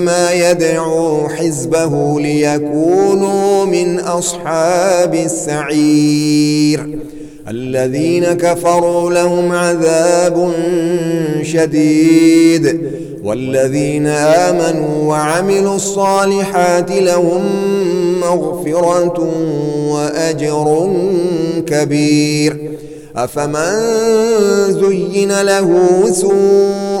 انما يدعو حزبه ليكونوا من أصحاب السعير. الذين كفروا لهم عذاب شديد. والذين آمنوا وعملوا الصالحات لهم مغفرة وأجر كبير. أفمن زين له سوء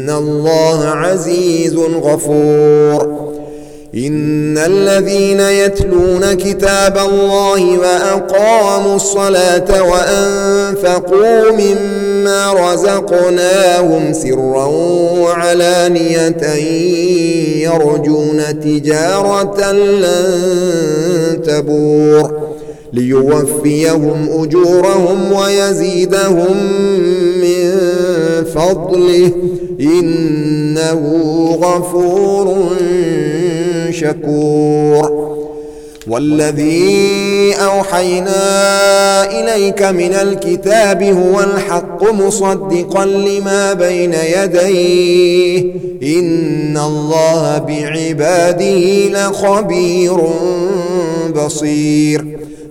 ان الله عزيز غفور ان الذين يتلون كتاب الله واقاموا الصلاه وانفقوا مما رزقناهم سرا وعلانيه يرجون تجاره لن تبور ليوفيهم اجورهم ويزيدهم فضله إنه غفور شكور. والذي أوحينا إليك من الكتاب هو الحق مصدقا لما بين يديه. إن الله بعباده لخبير بصير.